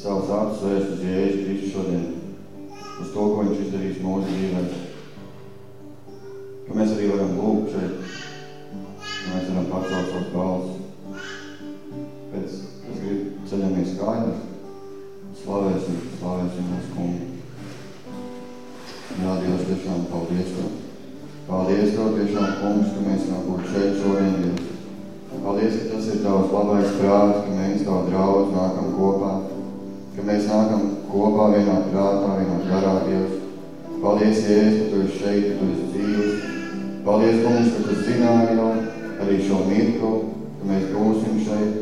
savus acis vērst uz Jēzu Kristu šodien, uz to, ko viņš izdarīs mūsu dzīvē. Ka mēs arī varam lūgt šeit, ka mēs varam pacelt savus balsus. Pēc, es gribu ceļamies kājās, slavēsim, slavēsim mūsu kungu. Jā, Dievs, tiešām paldies Tev. Paldies Tev tiešām, kungs, ka mēs varam būt šeit šodien, Dievs. Paldies, ka tas ir Tavs labais prāts, ka mēs Tavu draudz nākam kopā, ka mēs nākam kopā vienā prātā, vienā garā, Dievs. Paldies, Jēzus, ka Tu esi šeit, ka Tu esi dzīves. Paldies, kungs, ka Tu zināji jau arī šo mirklu, ka mēs būsim šeit.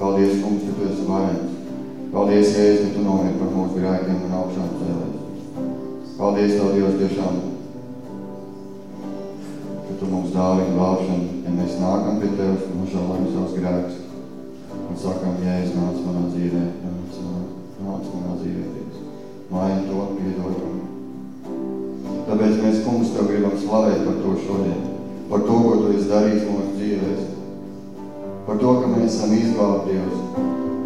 Paldies, kungs, ka Tu esi varens. Paldies, Jēzus, ka Tu nomiet par mūsu grēkiem un augšām cēlēs. Paldies Tev, Dievs, tiešām, ka Tu mums dāvini glābšanu, ja mēs nākam pie Tevis un nožēlojam savus grēkus un sakam, Jēzus, nāc manā dzīvē, nāc, nāc manā dzīvē, Dievs. Maini to, piedod man. Tāpēc mēs, kungs, Tev gribam slavēt par to šodien, par to, ko Tu esi darījis mūsu dzīvēs, par to, ka mēs esam izglābti, Dievs,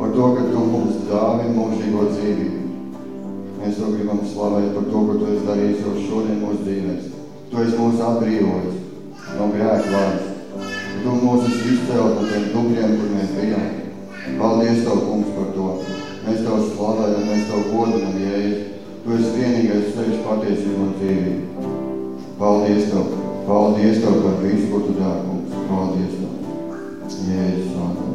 par to, ka Tu mums dāvini mūžīgo dzīvību. Mēs to gribam slavēt par to, ko Tu esi darījis jau šodien mūsu dzīvēs. Tu esi mūs atbrīvojis no grēku vārds. Tu mūs esi izcēlis no tiem dubļiem, kur mēs bijām. Paldies Tev, kungs, par to. Mēs Tev slavējam, mēs Tev godinam, Jēzus. Tu esi vienīgais ceļš patiesību un dzīvību. Paldies Tev. Paldies Tev par visu, ko Tu dari, kungs. Paldies Tev. Jēzus, svētā.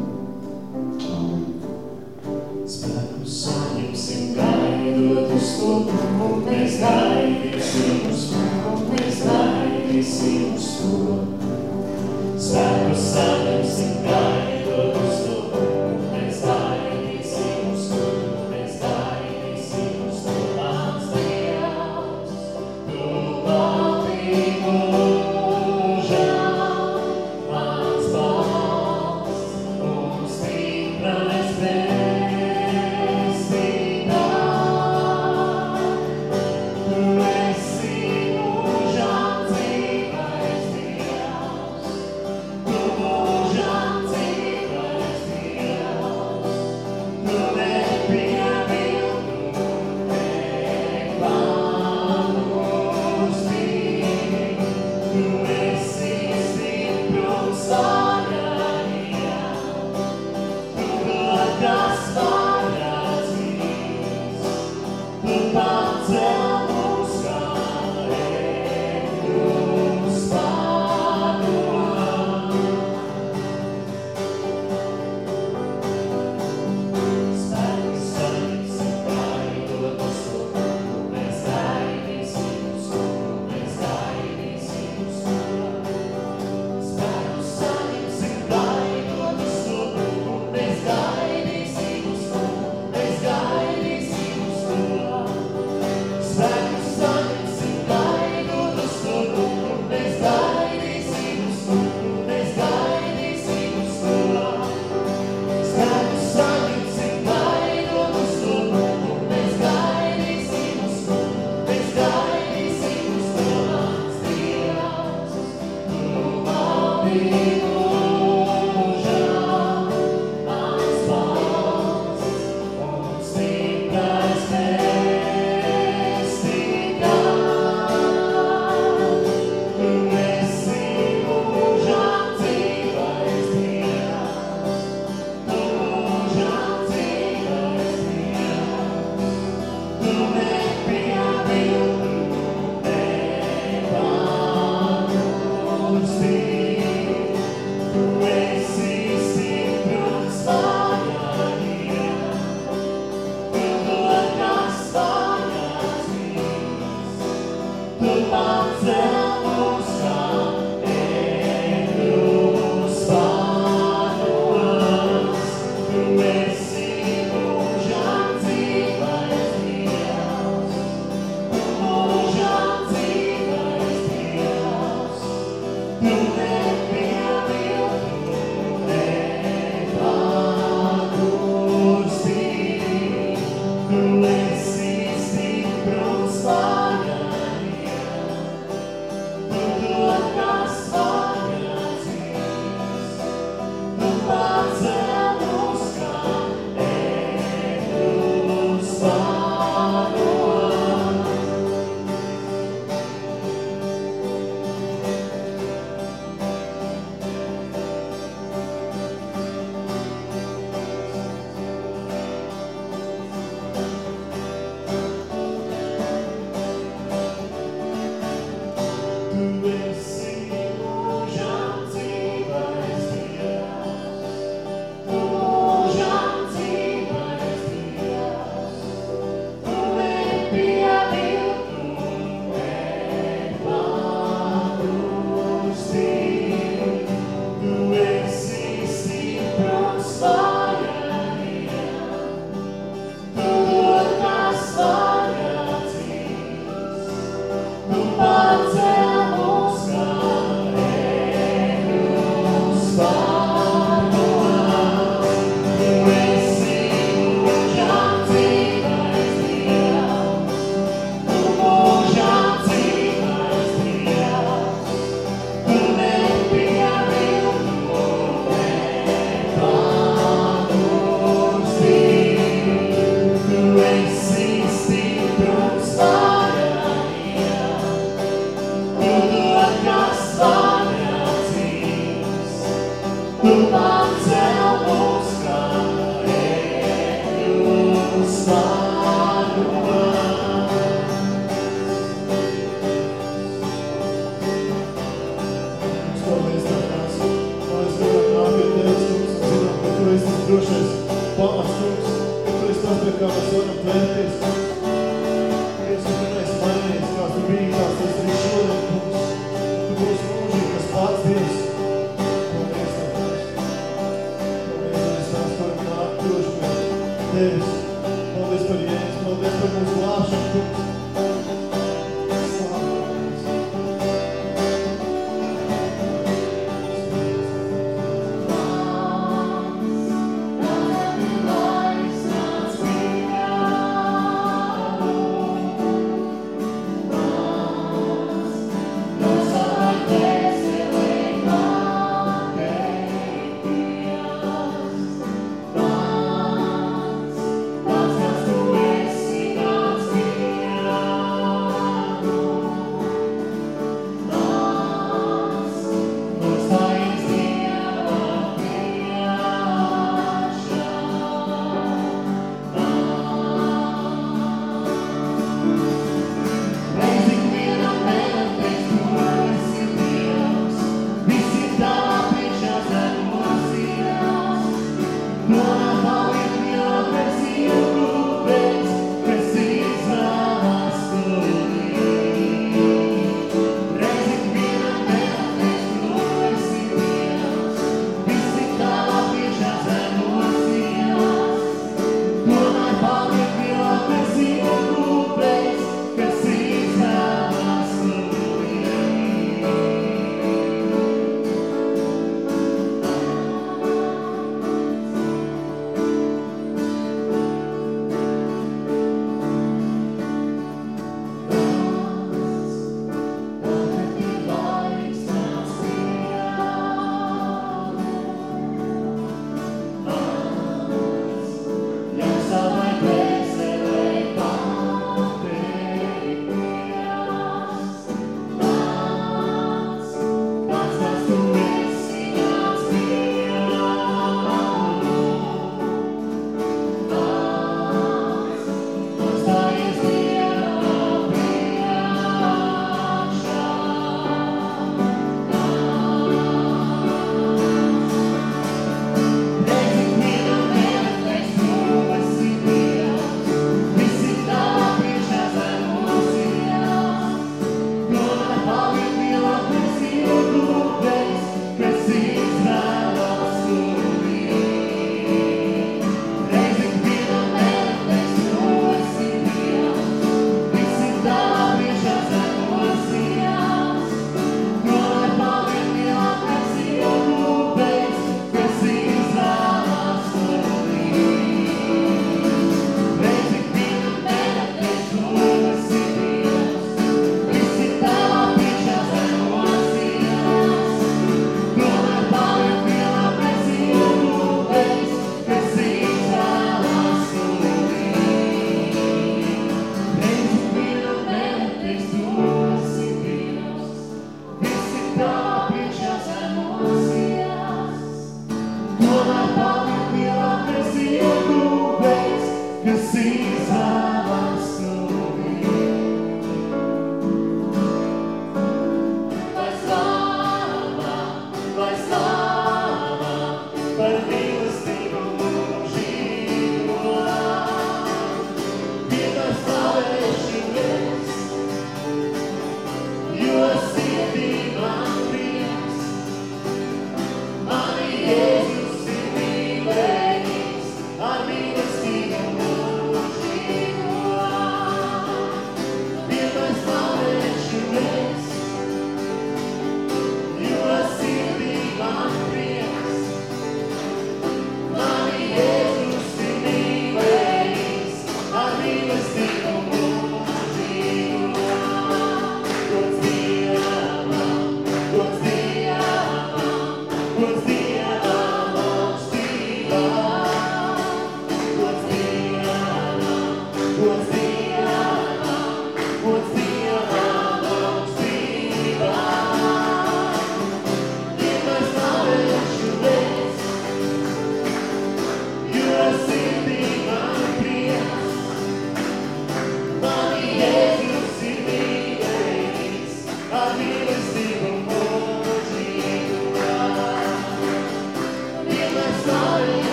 un mēs gaidīsim uz to, un mēs gaidīsim uz to. Svētus saņemsim gaidot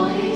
holy.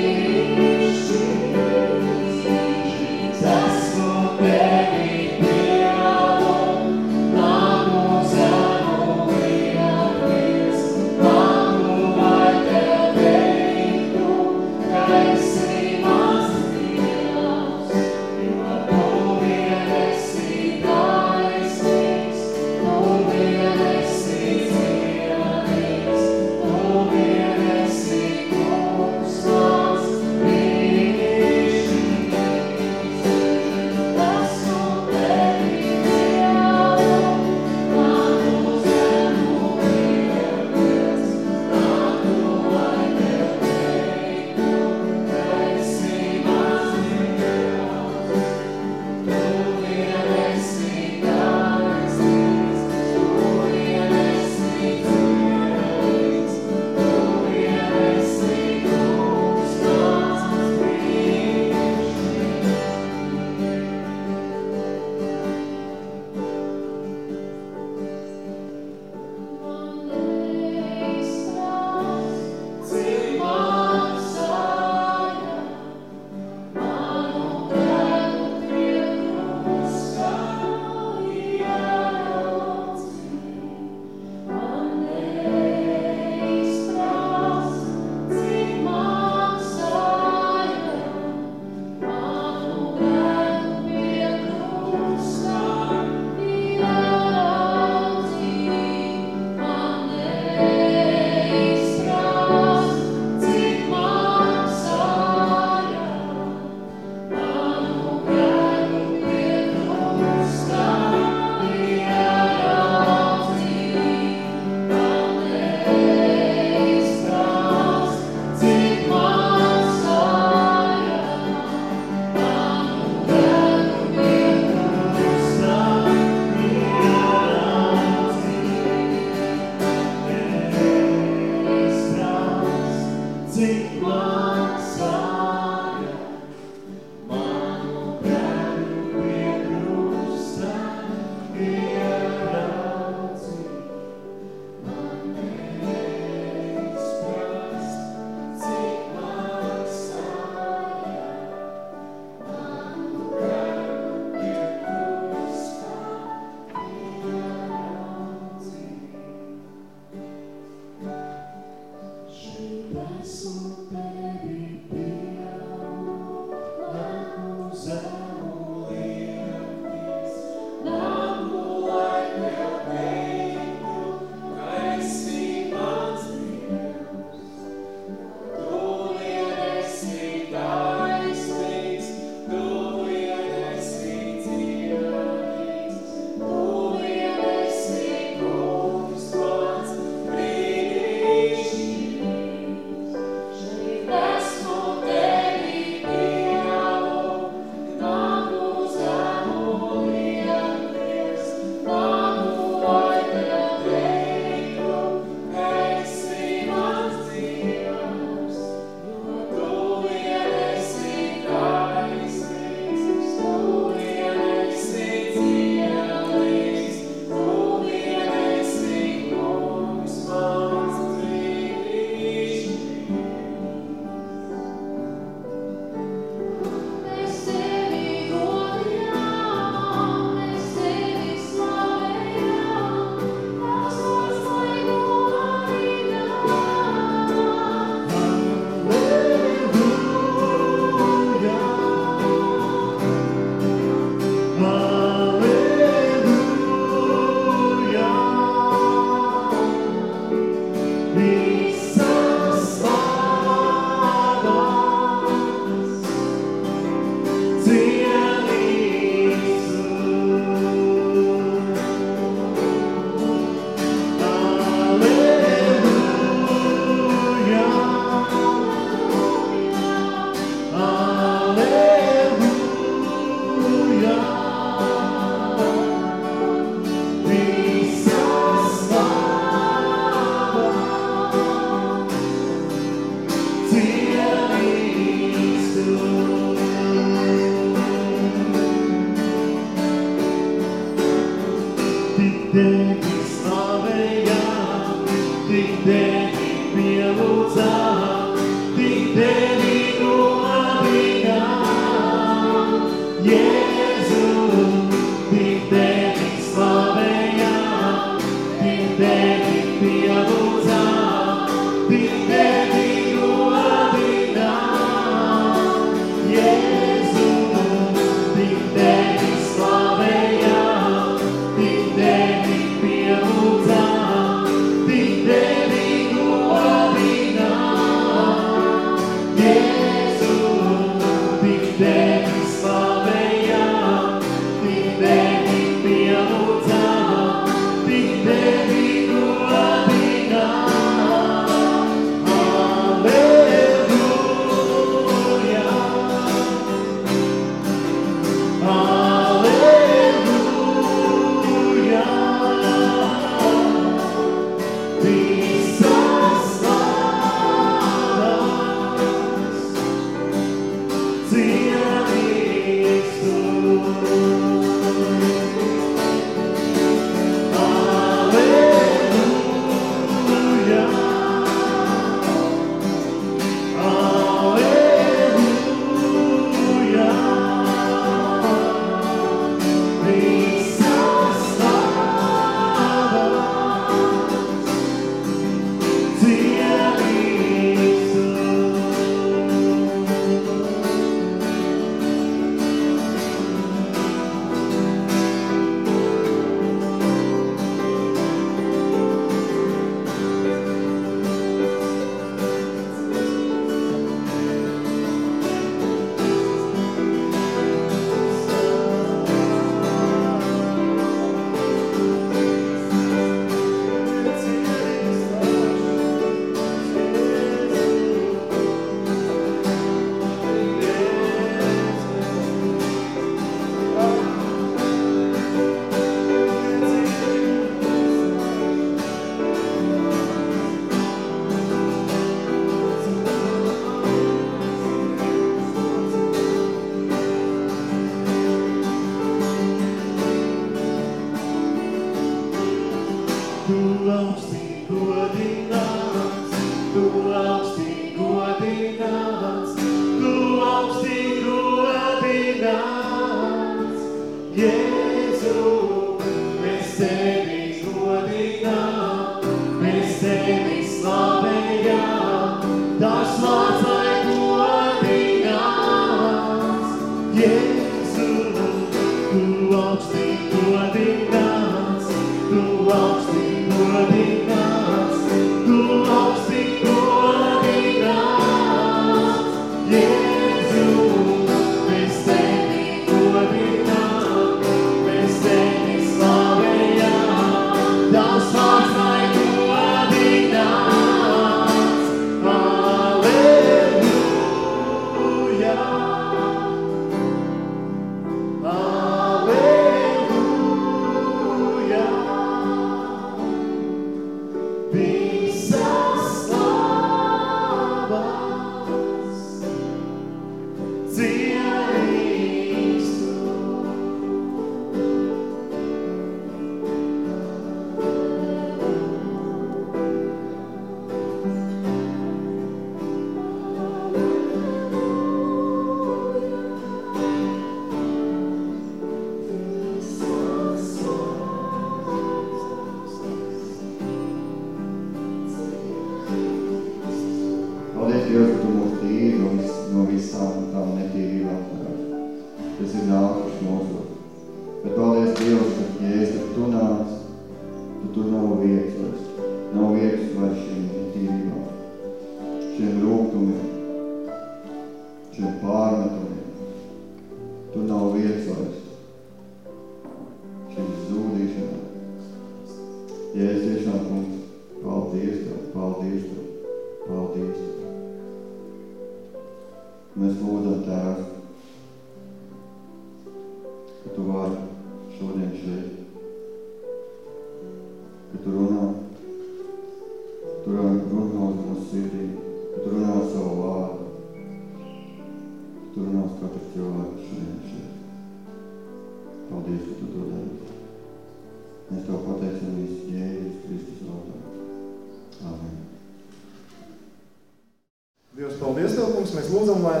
Kungs, mēs lūdzam, lai,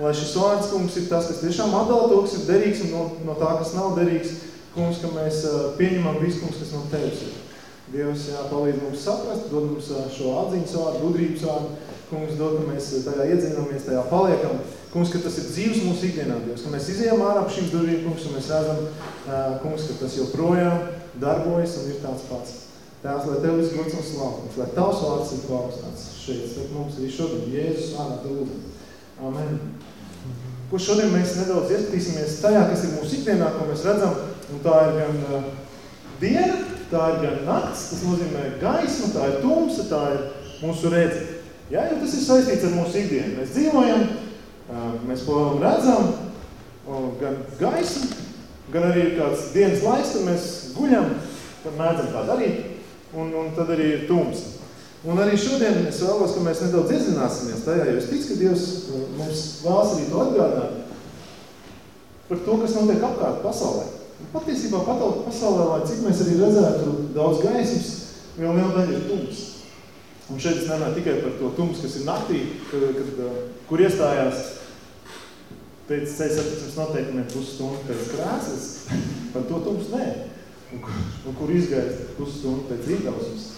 lai šis vārds, kungs, ir tas, kas tiešām atdala to, kas ir derīgs un no, no tā, kas nav derīgs. Kungs, ka mēs pieņemam visu, kungs, kas no tevis ir. Dievs jā, palīdz mums saprast, dod mums šo atziņas vārdu, gudrības vārdu. Kungs, dod, ka mēs tajā iedzinamies, tajā paliekam. Kungs, ka tas ir dzīves mūsu ikdienā, Dievs, ka mēs izējām ārā šīm durvīm, kungs, un mēs redzam, kungs, ka tas joprojām darbojas un ir tāds pats. Tēvs, lai Tev viss gods un slavums, lai Tavs vārds ir paaugstināts šeit, starp mums arī šodien, Jēzus vārdā Te lūdzam. Amen. Ko šodien mēs nedaudz ieskatīsimies tajā, kas ir mūsu ikdienā, ko mēs redzam, un tā ir gan uh, diena, tā ir gan nakts, tas nozīmē gaisma, tā ir tumsa, tā ir mūsu redze. Jā, jo tas ir saistīts ar mūsu ikdienu. Mēs dzīvojam, uh, mēs ko redzam, gan gaismu, gan arī kāds dienas laiks, kad mēs guļam, kad mēdzam tā darīt un, un tad arī ir tums. Un arī šodien es vēlos, ka mēs nedaudz iezināsimies tajā, jo es ticu, ka Dievs uh, mums vēlas arī to atgādināt par to, kas notiek apkārt pasaulē. Un patiesībā patalpa pasaulē, lai cik mēs arī redzētu daudz gaismas, vēl liela daļa ir tums. Un šeit es nenāju tikai par to tums, kas ir naktī, kad, kad, uh, kur iestājās pēc ceļa satiksmes noteikumiem pusstundu pēc krēslas, par to tums nē un un kur izgaist pusstundu pēc rītausums.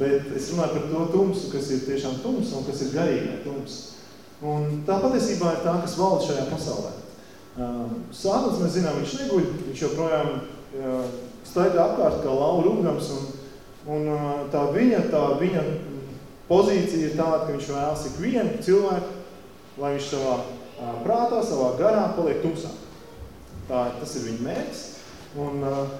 Bet es runāju par to tumsu, kas ir tiešām tums un kas ir garīgā tums. Un tā patiesībā ir tā, kas valda šajā pasaulē. Sātans, mēs zinām, viņš neguļ, viņš joprojām staigā apkārt kā lauru ugams, un, un tā viņa, tā viņa pozīcija ir tāda, ka viņš vēlas ik vienu cilvēku, lai viņš savā prātā, savā garā paliek tumsā. Tā, tas ir viņa mērķis. Un, uh,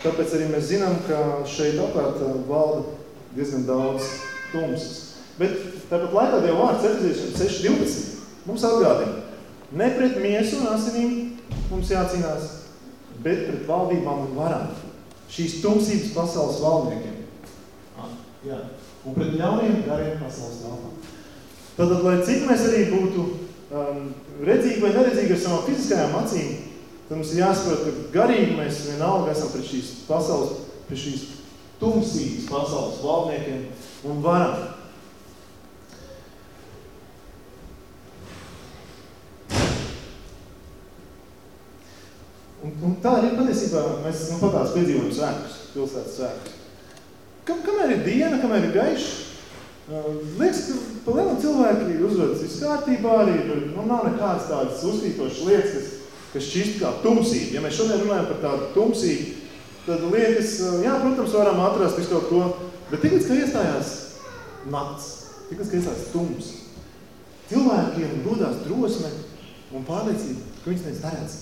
Tāpēc arī mēs zinām, ka šeit apkārt uh, valda diezgan daudz tumsas. Bet tāpat laikā Dieva vārds Efeziešiem 6.12 mums atgādina, ne pret miesu un asinīm mums jācīnās, bet pret valdībām un varām. Šīs tumsības pasaules valdniekiem. Ah, jā. Un pret ļauniem gariem pasaules telpām. Tātad, lai cik mēs arī būtu um, redzīgi vai neredzīgi ar savām fiziskajām acīm, tad mums ir jāsaprot, ka garīgi mēs vienalga esam pret šīs pasaules, pret šīs tumsības pasaules valdniekiem un varam. Un, un tā arī patiesībā mēs nu, patās piedzīvojam svētkus, pilsētas svētkus. Kam, kamēr ir diena, kamēr ir gaišs, uh, liekas, ka pa lielam cilvēki uzvedas viss kārtībā arī, nu, nav nekādas tādas uzkrītošas lietas, kas kas šķist kā tumsība. Ja mēs šodien runājam par tādu tumsību, tad liekas, jā, protams, varam atrast visu kaut ko, bet tiklīdz, ka iestājās nakts, tiklīdz, ka iestājās tums, cilvēkiem rodās drosme un pārliecība, ka viņas nevis neredz.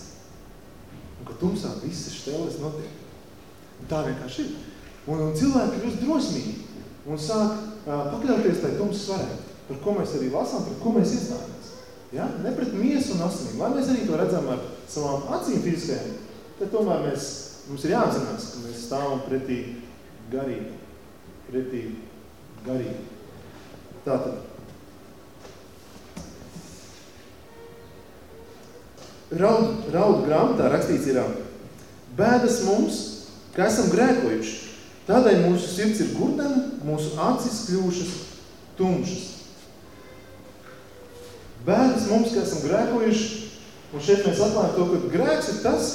Un ka tumsā visas šteles notiek. Un tā vienkārši ir. Un, un cilvēki kļūst drosmīgi un sāk uh, pakļauties tai tumsas svarē, par ko mēs arī lasām, par ko mēs iestājam. Ja? Ne pret miesu un asinīm. Lai mēs arī to redzam ar savām acīm fiziskajām, tad tomēr mēs, mums ir jāapzinās, ka mēs stāvam pretī garīgi. Pretī garīgi. Tātad. Raud, raud grāmatā rakstīts ir bēdas mums, ka esam grēkojuši. Tādēļ mūsu sirds ir gurdena, mūsu acis kļūšas tumšas. Bēdas mums, ka esam grēkojuši, un šeit mēs atklājam to, ka grēks ir tas,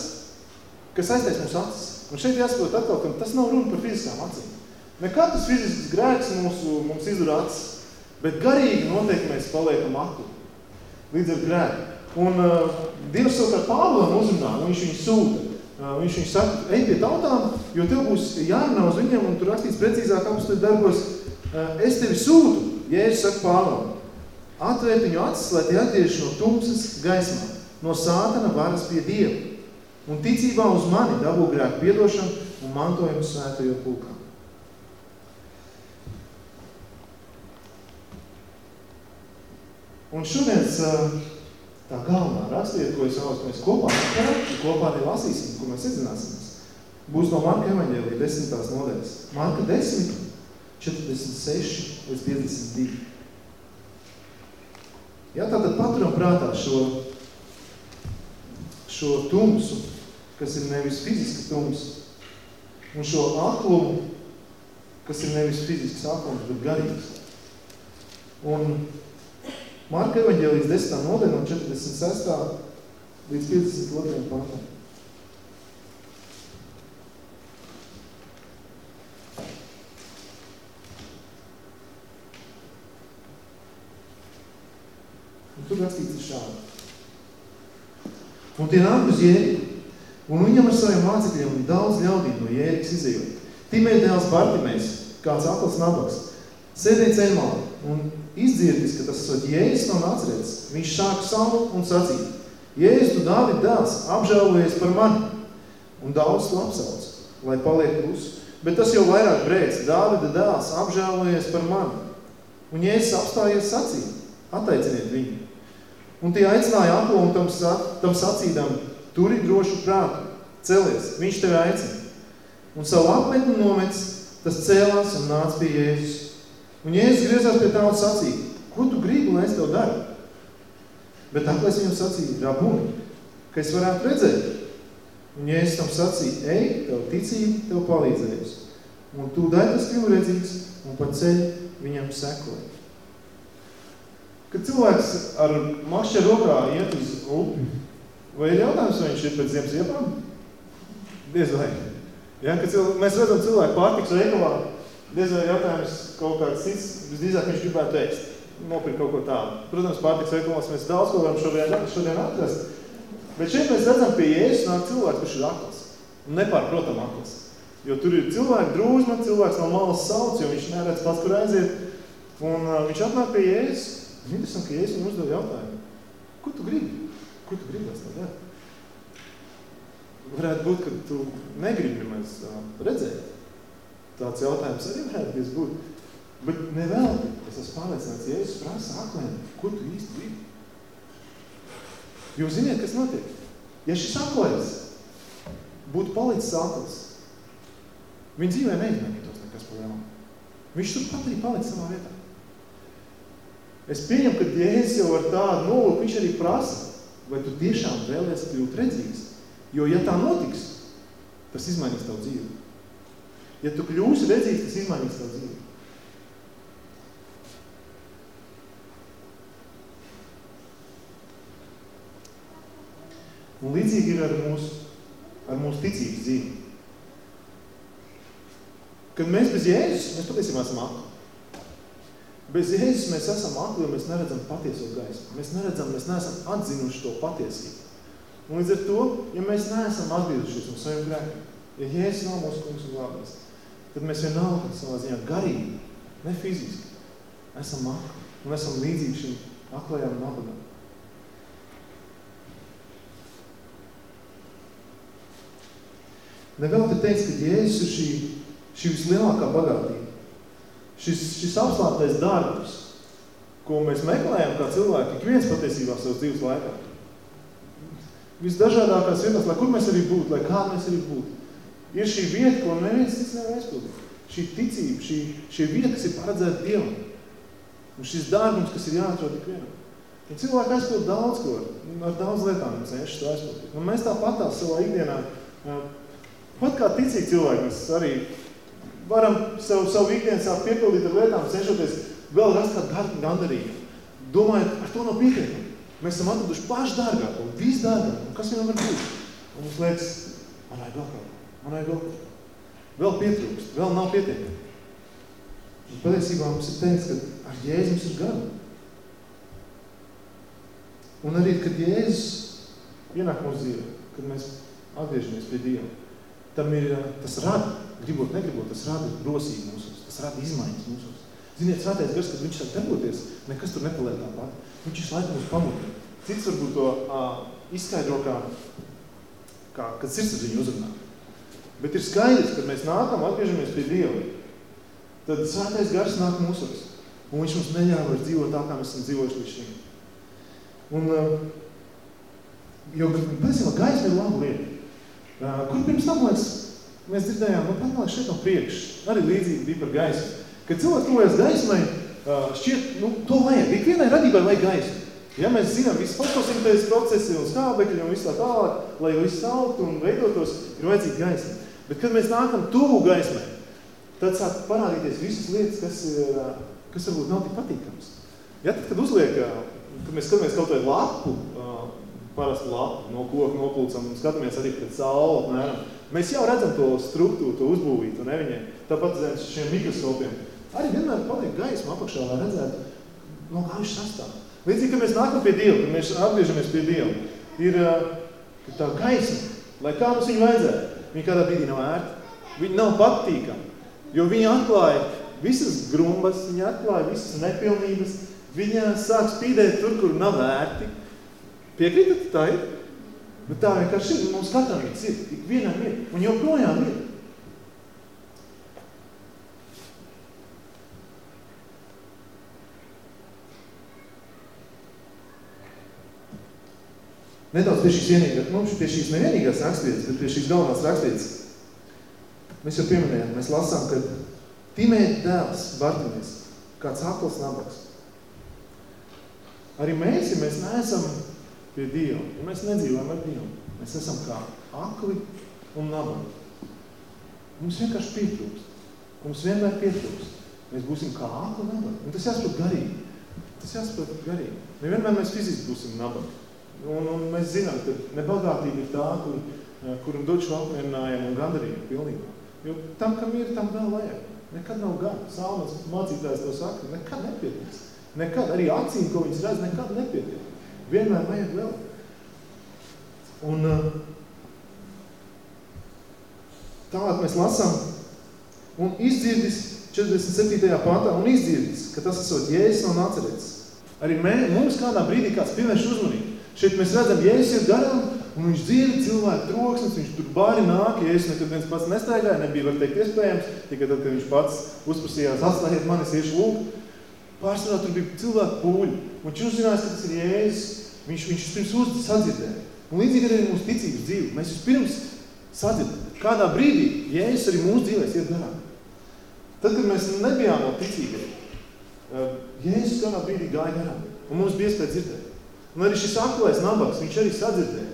kas aiztais mūsu acis. Un šeit jāsaprot atkal, ka tas nav runa par fiziskām acīm. Ne katrs fizisks grēks mūsu, mums izdara acis, bet garīgi noteikti mēs paliekam akli līdz ar grēku. Un uh, Dievs savukārt Pāvēlam uzrunā, un viņš viņu sūta. Uh, viņš viņu saka, ej pie tautām, jo tev būs jārunā uz viņiem, un tur rakstīts precīzāk apstuļu darbos, uh, es tevi sūtu, Jēzus saka Pāvēlam. Atvērt viņu acis, lai tie atgriež no tumsas gaismā, no sātana varas pie Dieva. Un ticībā uz mani dabū grēku piedošanu un mantojumu svētajo pulkā. Un šodienas tā galvenā rakstieta, ko es vēlos, mēs kopā atkarām, kopā arī lasīsim, ko mēs izzināsimies, būs no Marka evaņģēlija 10. nodaļas. Marka 10, 46 līdz 52. Ja, tātad paturam prātā šo, šo tumsu, kas ir nevis fiziski tums, un šo aklumu, kas ir nevis fizisks aklums, bet garīgs. Un Marka evaņģēlijas 10. nodaļa no 46. līdz 52. pantam. Un tur rakstīts ir šādi. Un tie nāk uz Jēriku, un viņam ar saviem mācekļiem daudz ļaudīm no Jērikas izējot. Timē dēls Bartimēs, kāds akls nabaks, sēdēja ceļmalā un izdzirdis, ka tas esot Jēzus no Nacerets. Viņš sāk savu un sacīja, Jēzus, tu Dāvid dēls, apžēlojies par mani. Un daudz to apsauc, lai paliek klusu. Bet tas jau vairāk brēc, Dāvida dēls, apžēlojies par mani. Un Jēzus apstājies sacīja, attaiciniet viņu. Un tie aicināja aklo un tam, tam sacīdam, turi drošu prātu, celies, viņš tevi aicina. Un savu apmetni nomets, tas cēlās un nāca pie Jēzus. Un Jēzus griezās pie tā un sacīja, ko tu gribi, lai es tev daru? Bet aklais viņam sacīja, rabuni, ka es varētu redzēt. Un Jēzus tam sacīja, ej, tev ticība tev palīdzējusi. Un tu tas kļuva redzīgs un pa ceļu viņam sekoja. Kad cilvēks ar mašķa rokā iet uz upi, vai ir jautājums, vai viņš ir pēc ziemas iepām? Diez vai. Ja, kad cilvē, mēs redzam cilvēku pārtiks veikalā, diez vai jautājums kaut kāds cits, visdrīzāk viņš gribētu ēst, nopirkt kaut ko tādu. Protams, pārtiks veikalās mēs daudz ko varam šodien, šodien atrast, bet šeit mēs redzam pie Jēzus nāk cilvēks, kurš ir akls, un nepārprotam akls. Jo tur ir cilvēki drūzma, cilvēks no malas sauc, jo viņš neredz pats, kur aiziet, un uh, viņš atnāk pie Jēzus, Un interesanti, ka Jēzus viņam uzdev jautājumu. Ko tu gribi? Ko tu es tev daru? Varētu būt, ka tu negribi nemaz redzēt. Tāds jautājums arī varētu būt. Bet nevēlti, es esmu pārliecināts, Jēzus prasa aklēm, ko tu īsti gribi? Jūs ziniet, kas notiek? Ja šis aklējs būtu palicis akls, viņa dzīvē neizmainītos nekas par lielu. Viņš tur pat arī palicis savā vietā. Es pieņemu, ka Jēzus jau ar tādu nolūku, viņš arī prasa, vai tu tiešām vēlies kļūt redzīgs. Jo, ja tā notiks, tas izmainīs tavu dzīvi. Ja tu kļūsi redzīgs, tas izmainīs tavu dzīvi. Un līdzīgi ir ar mūsu, ar mūsu ticības dzīvi. Kad mēs bez Jēzus, mēs patiesībā esam akli. Bez Jēzus mēs esam akli, mēs neredzam patieso gaismu. Mēs neredzam, mēs neesam atzinuši to patiesību. Un līdz ar to, ja mēs neesam atbildušies no saviem grēkiem, ja Jēzus nav mūsu kungs un glābējs, tad mēs vienalga savā ziņā garīgi, ne fiziski, esam akli un esam līdzīgi šim aklajām nabadam. Nevēl te teiks, ka Jēzus ir šī, šī vislielākā bagātība šis, šis apslāptais darbs, ko mēs meklējam kā cilvēki, ik viens patiesībā savas dzīves laikā. Visdažādākās vietās, lai kur mēs arī būtu, lai kā mēs arī būtu, ir šī vieta, ko neviens cits nevar aizpildīt. Šī ticība, šī, šī vieta, kas ir paredzēta Dievam. Un šis darbums, kas ir jāatrod ikvienam. Un cilvēki aizpild daudz ko, ar daudz lietām mēs cenšas to aizpildīt. Un mēs tāpat tā savā ikdienā, pat kā ticīgi cilvēki, mēs arī varam savu, savu ikdienas sākt piepildīt ar lietām, cenšoties vēl rast kādu gandarību. Domājot, ar to nav pietiekami. Mēs esam atraduši pašu dārgāko, visu dārgāko. Kas viņam var būt? Un mums liekas, man vajag vēl kaut man vajag vēl kaut Vēl pietrūkst, vēl nav pietiekami. Un patiesībā mums ir teiks, ka ar Jēzus ir gan. Un arī, kad Jēzus ienāk mūsu dzīvē, kad mēs atgriežamies pie Dieva, tam ir, tas rada gribot, negribot, tas rada rosību mūsos, tas rada izmaiņas mūsos. Ziniet, svētais gars, kad viņš sāk darboties, nekas tur nepaliek tāpat. Viņš visu laiku mūs pamudina. Cits varbūt to uh, izskaidro kā, kā kad sirdsapziņu uzrunā. Bet ir skaidrs, kad mēs nākam, atgriežamies pie Dieva, tad svētais gars nāk mūsos. Un viņš mums neļāva vairs dzīvot tā, kā mēs esam dzīvojuši līdz šim. Un, jo, patiesībā, gaisma ir laba lieta. Kur pirms tam, liekas, Mēs dzirdējām, nu, pat šeit no priekš, arī līdzīgi bija par gaismu. Kad cilvēks tuvojas gaismai, šķiet, nu, to vajag. Ikvienai radībai vajag gaismu. Ja mēs zinām visu fotosintēzes procesi un skābekļi un visu tā tālāk, lai viss augtu un veidotos, ir vajadzīga gaisma. Bet, kad mēs nākam tuvu gaismai, tad sāk parādīties visas lietas, kas, ir, kas varbūt nav tik patīkams. Ja, tad, kad uzliek kad mēs skatāmies kaut vai lapu, parastu lapu no koka noplūcam un skatāmies arī pret sauli, apmēram, mēs jau redzam to struktūru, to uzbūvītu, ne viņai. Tāpat zem šiem mikroskopiem. Arī vienmēr paliek gaisma apakšā, lai redzētu, no kā viņš sastāv. Līdzīgi, kad mēs nākam pie Dieva, kad mēs atgriežamies pie Dieva, ir tā gaisma, lai kā mums viņu vajadzētu, viņa kādā brīdī nav ērta, viņa nav patīkama, jo viņa atklāja visas grumbas, viņa atklāja visas nepilnības, viņa sāk spīdēt tur, kur nav vērti. Piekrītat, tā ir? Bet tā vienkārši ir, mums katram ir ir, ik vienam ir, un joprojām ir. Nedaudz pie šīs vienīgās, nu, pie šīs nevienīgās rakstvietas, bet pie šīs galvenās rakstvietas. Mēs jau pieminējām, mēs lasām, ka Timēta dēls Bartimies, kāds akls nabaks. Arī mēs, ja mēs neesam pie Dieva, ja mēs nedzīvojam ar Dievu, mēs esam kā akli un nabagi. Mums vienkārši pietrūkst. Mums vienmēr pietrūkst. Mēs būsim kā akli nabagi. Un tas jāsaprot garīgi. Tas jāsaprot garīgi. Nevienmēr mēs fiziski būsim nabagi. Un, un mēs zinām, ka nebagātība ir tā, kur, kuram dod šo apmierinājumu un gandarījumu pilnībā. Jo tam, kam ir, tam vēl vajag. Nekad nav gan. Salmas mācītājs to saka, nekad nepietiks. Nekad, arī acīm, ko viņas redz, nekad nepietiek. Vienmēr vajag vēl. Un tālāk mēs lasām, un izdzirdis 47. pāntā, un izdzirdis, ka tas esot Jēzus no Nacerets. Arī mē, mums kādā brīdī kāds pievērš uzmanību. Šeit mēs redzam, Jēzus ir garām, un viņš dzird cilvēku troksnes, viņš tur bāri nāk, Jēzus nekad viens pats nestaigāja, nebija, var teikt, iespējams, tikai tad, kad viņš pats uzprasījās, atslēgiet manis iešu lūgt. Pārsvarā tur bija cilvēku pūļi, viņš uzzinājās, ka tas ir Jēzus, viņš, viņš pirms sadzirdēja. Un līdzīgi arī mūsu ticības dzīve. Mēs vispirms sadzirdam. Kādā brīdī Jēzus arī mūsu dzīvēs iet garām. Tad, kad mēs nebijām vēl ticīgi, Jēzus kādā brīdī gāja garām, un mums bija iespēja dzirdēt. Un arī šis aklais nabaks, viņš arī sadzirdēja.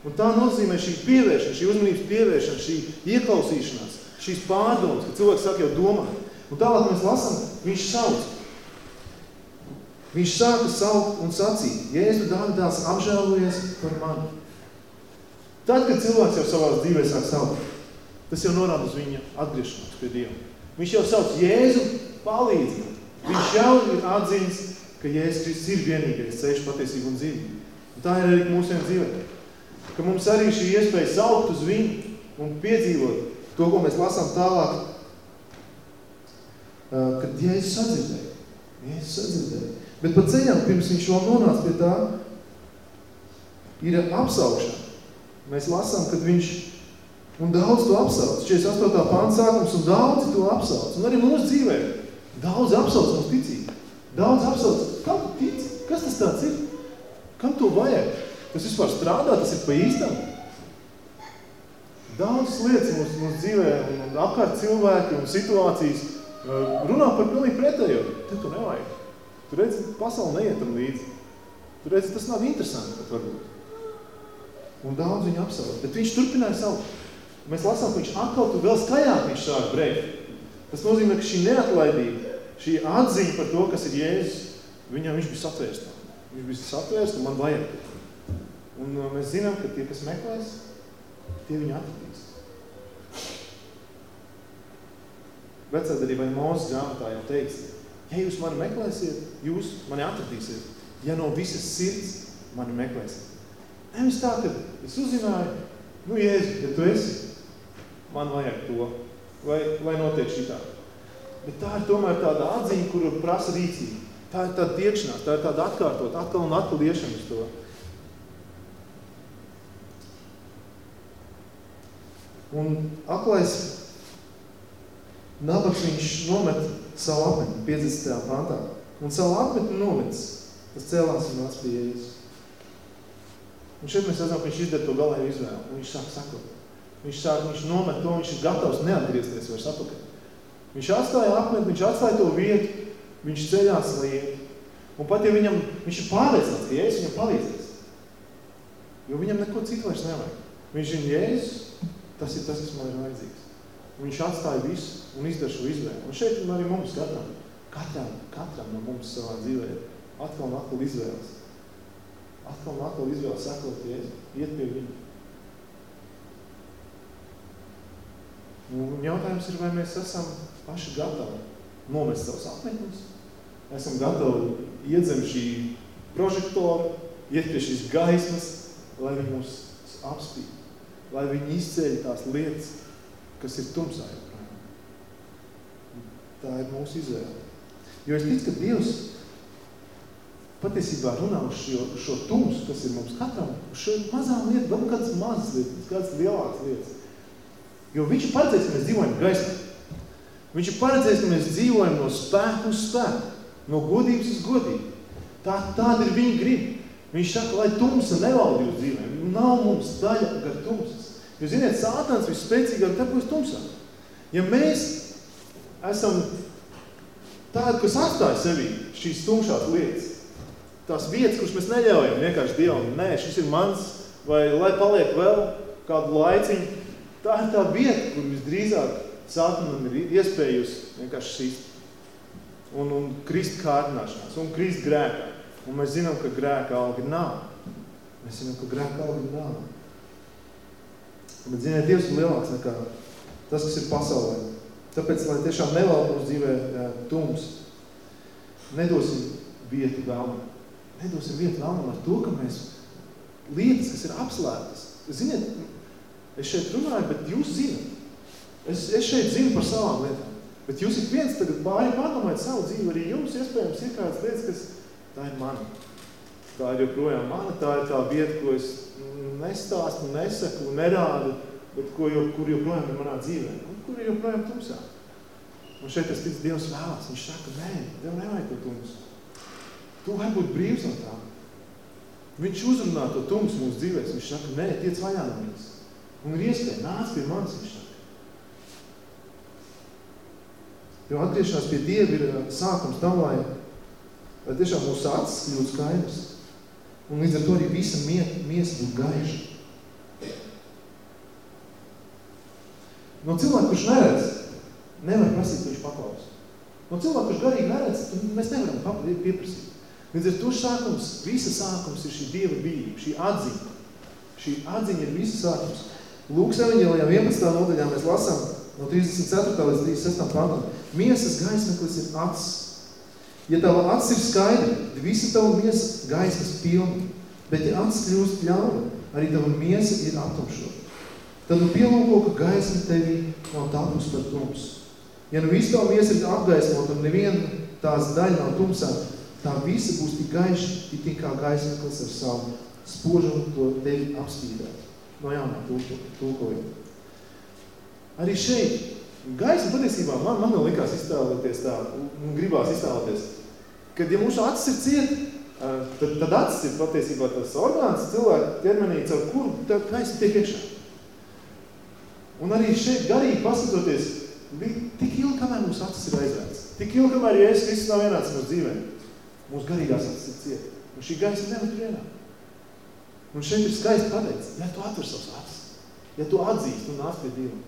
Un tā nozīmē šī pievēršana, šī uzmanības pievēršana, šī ieklausīšanās, šīs pārdomas, ka cilvēks saka jau domā. Un tālāk mēs lasām, viņš sauc. Viņš sāka saukt un sacīt, Jēzu Dāvidās apžēlojies par mani. Tad, kad cilvēks jau savās dzīvē sāk saukt, tas jau norāda uz viņa atgriešanos pie Dieva. Viņš jau sauc Jēzu palīdzi. Viņš jau ir atzīmes, ka Jēzus Kristus ir vienīgais ceļš, patiesība un dzīve. Un tā ir arī mūsiem dzīvē. Ka mums arī šī iespēja saukt uz viņu un piedzīvot to, ko mēs lasām tālāk, kad Jēzus sadzirdēja. Jēzus sadzirdēja. Bet pa ceļam, pirms viņš vēl nonāca pie tā, ir apsaukšana. Mēs lasām, kad viņš, un daudz to apsauc. 48. pāns sākums, un daudzi to apsauc. Un arī mūsu dzīvē daudz apsauc mums ticību. Daudz apsauc, kam tu tici? Kas tas tāds ir? Kam to vajag? Tas vispār strādā, tas ir pa īstam. Daudzas lietas mūsu, mūsu dzīvē un, apkārt cilvēki un situācijas runā par pilnīgi pretējo. Te tu nevajag. Tu redzi, pasauli neietam līdzi. Tu redzi, tas nav interesanti pat varbūt. Un daudz viņu apsauc. Bet viņš turpināja savu. Mēs lasām, ka viņš atkal tu vēl skaļāk viņš sāk brēkt. Tas nozīmē, ka šī neatlaidība, šī atziņa par to, kas ir Jēzus, viņam viņš bija satvērstā. Viņš bija satvērsts un man vajag. Un uh, mēs zinām, ka tie, kas meklēs, tie viņu atradīs. Vecādarībā Mūzes grāmatā jau teiks, ja jūs mani meklēsiet, jūs mani atradīsiet. Ja no visas sirds mani meklēsiet. Nevis tā, ka es uzzināju, nu, Jēzu, ja tu esi, man vajag to, vai, vai notiek šitā. Bet tā ir tomēr tāda atziņa, kuru prasa rīcība. Tā ir tāda tiekšanās, tā ir tāda atkārtot, atkal un atkal iešana uz to. Un aklais nabaks viņš nomet savu apmetni 50. pantā. Un savu apmetni nomets, tas cēlās un nāc pie Jēzus. Un šeit mēs redzam, ka viņš izdara to galēju izvēlu. Un viņš sāk sakot. Viņš sāk, viņš nomet to, viņš ir gatavs neatgriezties vairs apakaļ. Viņš atstāja apmetni, viņš atstāja to vietu, viņš ceļās, lai iet. Un pat ja viņam, viņš ir pārliecināts, ka Jēzus viņam palīdzēs. Jo viņam neko citu vairs nevajag. Viņš zina, Jēzus, tas ir tas, kas man ir vajadzīgs. Viņš atstāja visu un izdara šo izvēli. Un šeit arī mums katram, katram, katram no mums savā dzīvē atkal un atkal izvēles. atkal un atkal izvēl sekot Jēzu, iet pie viņa. Un jautājums ir, vai mēs esam paši gatavi nomest savus apmetņus, esam gatavi iedzem šī prožektora, iet pie šīs gaismas, lai viņi mūs apspīd, lai viņi izceļ tās lietas, kas ir tumsā joprojām. Tā ir mūsu izvēle. Jo es ticu, ka Dievs patiesībā runā uz šo, šo tumsu, kas ir mums katram, uz šo mazām lietām, vēl kādas mazas lietas, kādas lielākas lietas. Jo viņš ir paredzējis, ka mēs dzīvojam gaismā. Viņš ir paredzējis, ka mēs dzīvojam no spēku uz spēku, no godības uz godību. Tā, tāda ir viņa griba. Viņš saka, lai tumsa nevaldi uz dzīvēm. Nav mums daļa gar tumsas. Jūs ziniet, sātans visspēcīgāk darbojas tumsā. Ja mēs esam tādi, kas atstāja sevī šīs tumšās lietas, tās vietas, kuras mēs neļaujam vienkārši Dievam, nē, šis ir mans, vai lai paliek vēl kādu laiciņu, tā ir tā vieta, kur visdrīzāk sātanam ir iespējusi vienkārši šīs un, un krist kārdināšanās, un krist grēkā. Un mēs zinām, ka grēka alga nav. Mēs zinām, ka grēka alga nav. Bet, ziniet, Dievs ir lielāks nekā tas, kas ir pasaulē. Tāpēc, lai tiešām nevalda mums dzīvē tums, nedosim vietu vēlmam. Nedosim vietu vēlmam ar to, ka mēs lietas, kas ir apslēptas. Ziniet, es šeit runāju, bet jūs zinat. Es, es šeit zinu par savām lietām. Bet jūs ik viens tagad pāri pārdomājat savu dzīvi, arī jums iespējams ir kādas lietas, kas tā ir mana. Tā ir joprojām mana, tā ir tā vieta, ko es nestāstu, nesaku, nerādu, bet ko, jo, kur joprojām ir manā dzīvē, un kur ir joprojām tumsā. Un šeit es ticu, Dievs vēlas. Viņš saka, nē, Tev nevajag to tumsu. Tu vari būt brīvs no tā. Viņš uzrunā to tumsu mūsu dzīvēs. Viņš saka, nē, tiec vaļā no viņas. Un ir iespēja, nāc pie manis, viņš saka. Jo atgriešanās pie Dieva ir sākums tam, lai, lai tiešām mūsu acis kļūtu skaidrs. Un līdz ar to arī visa miesa būtu gaiša. No cilvēka, kurš neredz, nevar prasīt, ka viņš paklaus. No cilvēka, kurš garīgi neredz, mēs nevaram pieprasīt. Līdz ar to sākums, visa sākums ir šī Dieva bība, šī atziņa. Šī atziņa ir visa sākums. Lūks evaņģēlijā 11. nodaļā mēs lasām no 34. līdz 36. pantam. Miesas gaismeklis ir acis. Ja tava acis ir skaidra, visa tava miesa gaismas pilna. Bet ja acis kļūst ļauna, arī tava miesa ir aptumšota. Tad tu pielūko, ka gaisma tevī nav tapus par tums. Ja nu visu tavu miesa ir apgaismot un neviena tās daļa nav tumsā, tā visa būs tik gaiša, tik kā gaismeklis ar savu spožumu to tevi apspīdēt. No jaunā tulkojuma. Arī šeit gaisma patiesībā man, man likās iztēloties tā, un gribās iztēloties, kad ja mūsu acis ir ciet, tad, tad acis ir patiesībā tas orgāns cilvēka ķermenī, caur kuru tā gaisma tiek iekšā. Un arī šeit garīgi paskatoties, bija tik ilgi, kamēr mūsu acis ir aizvērts. Tik ilgi, kamēr Jēzus Kristus nav ienācis mūsu dzīvē. Mūsu garīgās acis ir ciet. Un šī gaisma nevar tur ienākt. Un šeit ir skaisti pateikts, ja tu atver savus acis, ja tu atzīst un nāc pie Dieva,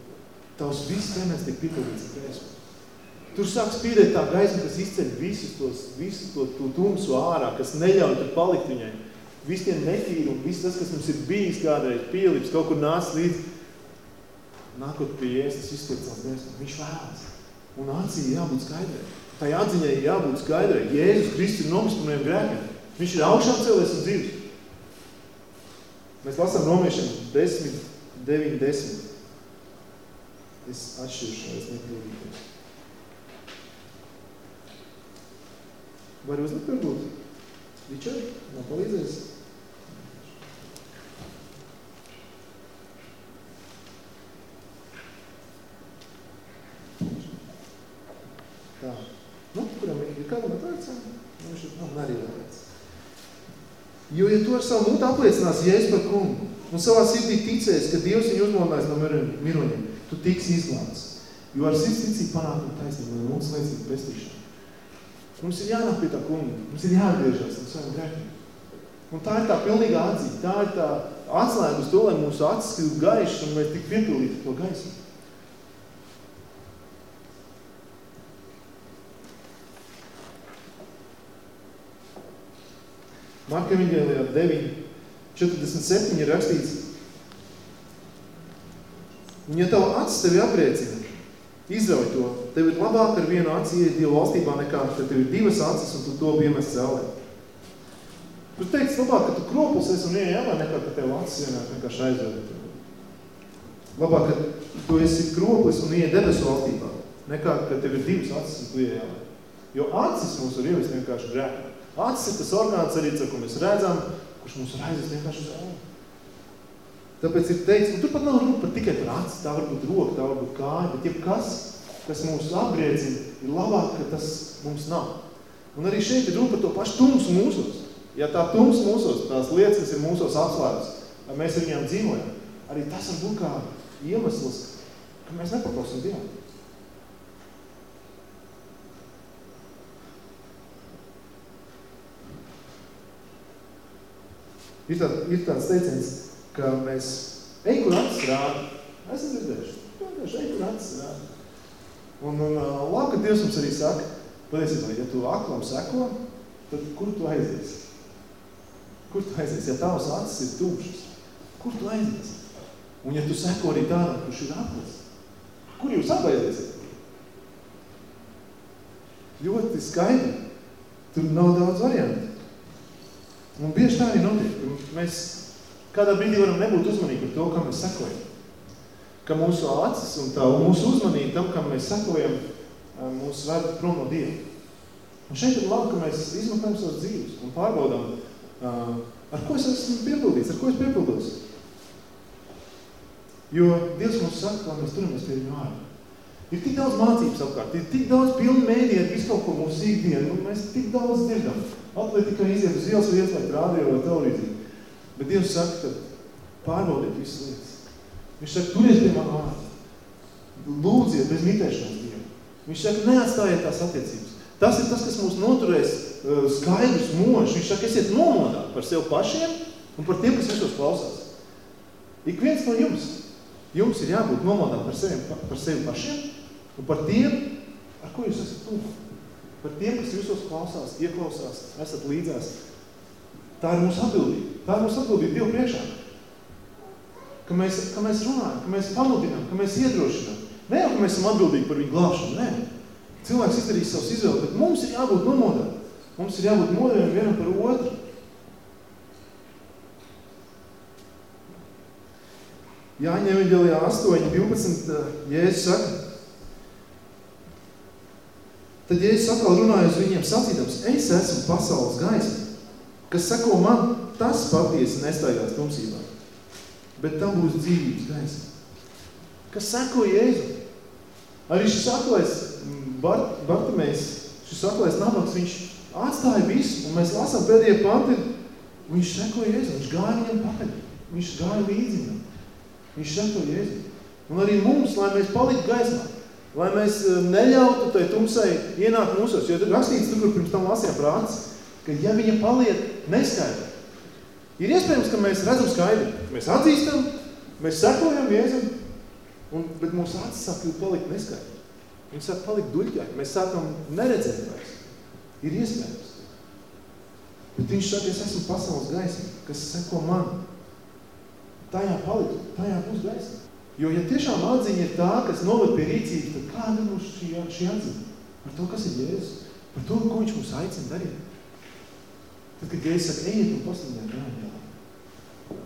tavs viss ķermenis tiek piepildīts ar gaismu. Tur sāk spīdēt tā gaisma, kas izceļ visus tos, visu to, to tumsu ārā, kas neļauj tur palikt viņai. Viss tie netīri un viss tas, kas mums ir bijis kādreiz pielips, kaut kur nāc līdz, nākot pie Jēzus, tas izstiecās gaismu. Viņš vēlas. Un acī jābūt skaidrai. Tai atziņai jābūt skaidrai. Jēzus Kristus ir nomis par grēkiem. Viņš ir augšām cēlies un dzīves. Mēs lasām romiešiem 10, 9, 10. Es atšķiršu, lai es nekļūdītos. Var uzlikt varbūt? Ričard, man palīdzēs? Tā. Nu, kuram ir kādam atvērts? Nu, viņš ir, man arī atvērts. Jo, ja tu ar savu mūtu apliecinās Jēzus par kungu un savā sirdī ticēs, ka Dievs viņu uzmodinās no miroņiem, tu tiksi izglābts. Jo ar sirds ticību panākam taisnību un mums liecību pestīšanu. Mums ir jānāk pie tā kunga, mums ir jāatgriežas no saviem grēkiem. Un tā ir tā pilnīga atzīme, tā ir tā atslēga uz to, lai mūsu acis kļūt gaišs un mēs tik piepildītu to gaismu. Marka Eviņģēlijā 9, 47 ir rakstīts, un ja tava acis tevi apriecina, izrauj to, tev ir labāk ar vienu aci iet Dievu valstībā nekā, ka tev ir divas acis un tu to iemest cēlē. Tu teici labāk, ka tu kroplis esi un ieej ēlē, nekā, ka tev acis vienāk vienkārši aizved. Labāk, ka tu esi kroplis un ieej debesu valstībā, nekā, ka tev ir divas acis un tu ieej ēlē. Jo acis mums var ievest vienkārši grēkā. Acis ir tas orgāns arī, ko mēs redzam, kurš mums var aizvest vienkārši uz ēlu. Tāpēc ir teikts, un tur pat nav runa par tikai par acis, tā var būt roka, tā var būt kāja, bet jebkas, kas mūs apgriezina, ir labāk, ka tas mums nav. Un arī šeit ir runa par to pašu tums mūsos. Ja tā tums mūsos, tās lietas, kas ir mūsos apslēptas, vai mēs ar viņām dzīvojam, arī tas var būt kā iemesls, ka mēs nepaklausim Dievam. Ir, tā, ir tāds teiciens, ka mēs ej, kur acis rāda. Es esmu dzirdējuši. Ej, kur acis rāda. Un, un labi, ka Dievs mums arī saka, patiesībā, ja tu aklam seko, tad kur tu aizies? Kur tu aizies? Ja tavas acis ir tumšas, kur tu aizies? Un ja tu seko arī tādam, kurš ir aklas, kur jūs apaiziesiet? Ļoti skaidri. Tur nav daudz variantu. Un bieži tā arī notiek. Mēs kādā brīdī varam nebūt uzmanīgi par to, kam mēs sekojam. Ka mūsu acis un tā mūsu uzmanība tam, kam mēs sekojam, mūs ved prom no Dieva. Un šeit ir labi, ka mēs izmeklējam savas dzīves un pārbaudām, ar ko es esmu piepildīts, ar ko es piepildos. Jo Dievs mums saka, lai mēs turamies pie viņu ārā. Ir tik daudz mācības apkārt, ir tik daudz pilni mēdī ar visu kaut ko mūsu ikdienu, un mēs tik daudz dzirdam. Atliek tikai iziet uz ielas vai ieslēgt rādio vai televīziju. Bet Dievs saka, ka pārbaudiet visas lietas. Viņš saka, turies pie man ārā. Lūdziet bez mitēšanās Dievu. Viņš saka, neatstājiet tās attiecības. Tas ir tas, kas mūs noturēs uh, skaidrs mūžs. Viņš saka, esiet nomodā par sev pašiem un par tiem, kas visos klausās. Ik viens no jums, jums ir jābūt nomodā par sevi, par sevi pašiem un par tiem, ar ko jūs esat tuvu. Par tiem, kas jūsos klausās, ieklausās, esat līdzās. Tā ir mūsu atbildība. Tā ir mūsu atbildība Dievu priekšā. Ka mēs, ka mēs runājam, ka mēs pamudinām, ka mēs iedrošinām. Ne jau, ka mēs esam atbildīgi par viņu glābšanu, nē. Cilvēks izdarīs savus izvēles, bet mums ir jābūt nomodā. Mums ir jābūt modiem vienam par otru. Jāņem Evanģelijā 8, 12, Jēzus saka, Tad Jēzus atkal runāja uz viņiem sacīdams, es esmu pasaules gaisma, kas sako man, tas patiesi nestaigās tumsībā, bet tam būs dzīvības gaisma. Kas sako Jēzu? Arī šis aklais Bart, Bartamējs, šis aklais nabaks, viņš atstāja visu, un mēs lasām pēdējie panti, viņš seko Jēzu, viņš gāja viņam pakaļ, viņš gāja līdzi viņam, viņš seko Jēzu. Un arī mums, lai mēs paliktu gaismā, lai mēs neļautu tai tumsai ienākt mūsos, jo rakstīts tur, kur pirms tam lasījām prāts, ka ja viņa paliek neskaidra, ir iespējams, ka mēs redzam skaidri, mēs atzīstam, mēs sekojam Jēzum, un, bet mūsu acis sāk palikt neskaidri. Viņi sāk palikt duļķāki, mēs sākam neredzēt vairs. Ir iespējams. Bet viņš saka, es esmu pasaules gaisma, kas seko man. Tajā palikt, tajā būs gaisma. Jo, ja tiešām atziņa ir tā, kas noved pie rīcības, tad kāda mums šī, šī atziņa? Par to, kas ir Jēzus? Par to, ko viņš mums aicina darīt? Tad, kad Jēzus saka, ejiet un pasludiniet evaņģēlā.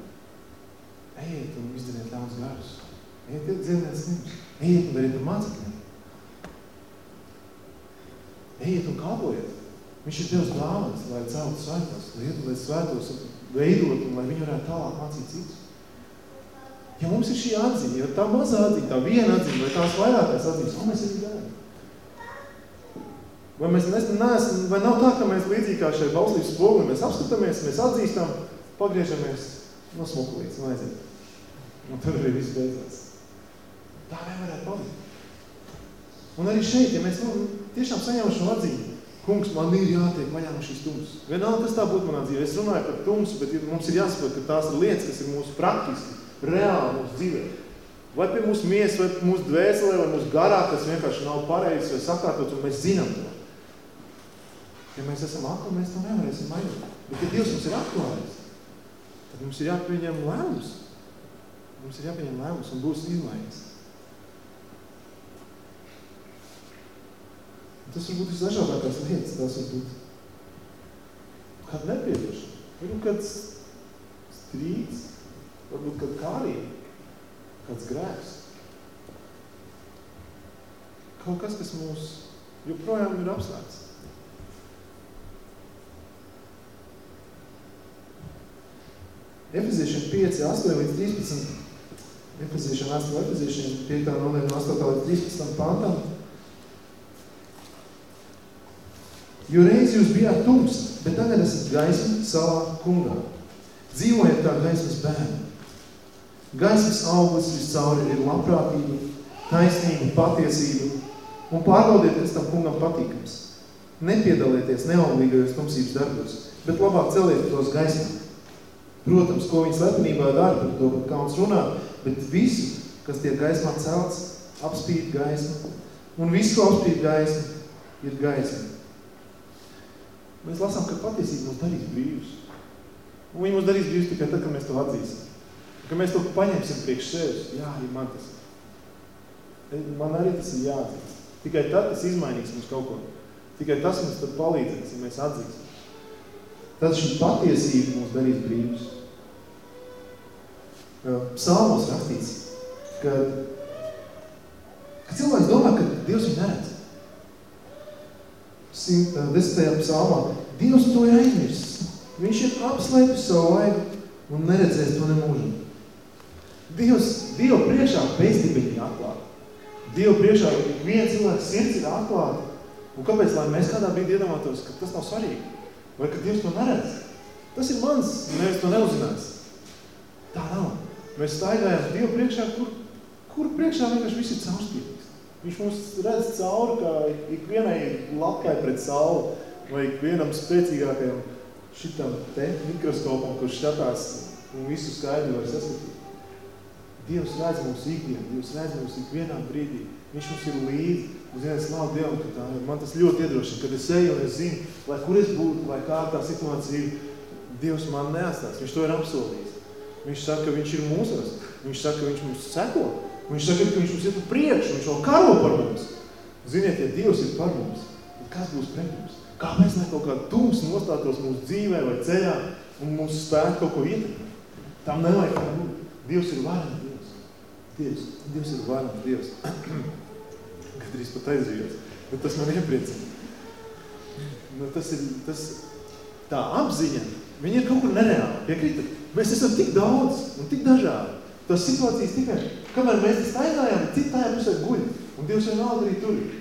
Ejiet un izdariet ļauns garus. Ejiet un dzirdēt slims. Ejiet un dariet un mācekļiem. Ejiet un kalpojiet. Viņš ir Dievs dāvans, lai celtu svētos, lai iet, lai svētos veidot un lai viņi varētu tālāk mācīt citus. Ja mums ir šī atziņa, ja tā mazā atziņa, tā viena atziņa, vai tās vairākās atziņas, ko mēs arī darām? Vai mēs neesam, vai nav tā, ka mēs līdzīgi kā šai bauslības spoguli, mēs apskatāmies, mēs atzīstam, pagriežamies no smukulītes un aiziet. Un tad arī viss beidzās. Tā nevarētu palikt. Un arī šeit, ja mēs nu, tiešām saņemam šo atziņu, kungs, man ir jātiek vaļā no šīs tums. Vienalga, kas tā būtu manā dzīvē. Es runāju par tumsu, bet mums ir jāsaprot, ka tās ir lietas, kas ir mūsu praktiski reāli mūsu dzīvē. Vai pie mūsu miesas, vai mūsu dvēselē, vai mūsu garā, kas vienkārši nav pareizs vai sakārtots, un mēs zinām to. Ja mēs esam akli, mēs to nevarēsim mainīt. Bet, ja Dievs mums ir atklājis, tad mums ir jāpieņem lēmums. Mums ir jāpieņem lēmums un būs izmaiņas. Tas var būt visdažādākās lietas. Tas var būt kāda nepiedošana. Varbūt kāds strīds, varbūt kāda kārība, kāds grēks. Kaut kas, kas mūs joprojām ir apsvērts. Efeziešiem 5, 8 līdz 13. Efeziešiem 8, Efeziešiem 5, nodaļa no 8 līdz 13 pantam. Jo reiz jūs bijāt tums, bet tagad esat gaisma savā kungā. Dzīvojiet kā gaismas bērni. Gaismas auglis viscauri ir labprātība, taisnība, patiesība un pārbaudiet, kas tam kungam patīkams. Nepiedalieties neauglīgajos tumsības darbos, bet labāk celiet tos gaismā. Protams, ko viņi slepenībā dara, par to, pat kauns runā, bet visu, kas tiek gaismā celts, apspīd gaisma. Un visu, ko apspīd gaisma, ir gaisma. Mēs lasām, ka patiesība mūs darīs brīvus. Un viņi mūs darīs brīvus tikai tad, kad mēs to atzīsim. Ka mēs to paņemsim priekš sevis. Jā, arī man tas. Man arī tas ir jāatzīst. Tikai tad tas izmainīs mums kaut ko. Tikai tas mums tad palīdzēs, ja mēs atzīsim. Tad šī patiesība mūs darīs brīvus. Psalmos rakstīts, ka, ka cilvēks domā, ka Dievs viņu neredz. 110. psalmā, Dievs to ir aizmirsis. Viņš ir apslēpis savu laiku un neredzēs to nemūžam. Dievs, Dievu priekšā pēstība ir atklāta. Dievu priekšā viens cilvēks sirds ir atklāta. Un kāpēc, lai mēs kādā brīdī iedomātos, ka tas nav svarīgi? Vai ka Dievs to neredz? Tas ir mans, nevis to neuzinās. Tā nav. Mēs staigājam Dievu priekšā, kur, kur priekšā vienkārši viss ir caurspīdīgs. Viņš mums redz cauri, kā ikvienai lapai pret sauli, vai ikvienam spēcīgākajam šitam te mikroskopam, kurš skatās un visu skaidri var saskatīt. Dievs redz mums ikdienu, Dievs redz mums ikvienā brīdī. Viņš mums ir līdzi. Un ziniet, slavu Dievam, ka tā ir. Man tas ļoti iedrošina, kad es eju un es zinu, lai kur es būtu, lai kā tā situācija ir, Dievs man neatstās. Viņš to ir apsolījis. Viņš saka, ka viņš ir mūsos. Viņš saka, ka viņš mums seko. Viņš saka, ka viņš mums ir priekšu, viņš vēl karo par mums. Ziniet, ja Dievs ir par mums, tad kas būs pret mums? Kā mēs ne kaut kā tums nostātos mūsu dzīvē vai ceļā un mums spētu kaut ko ietekmēt? Tam nevajag tā būt. Dievs ir varams Dievs. Dievs, ir varams Dievs. Gadrīz pat aizvījos. Bet tas man iepriecina. Nu, tas ir, tas, tā apziņa, viņa ir kaut kur nereāla. Piekrītat? Mēs esam tik daudz un tik dažādi. Tas situācijas tikai, kamēr mēs tainājām, cik tajā pusē guļ. Un Dievs vienalga arī tur ir.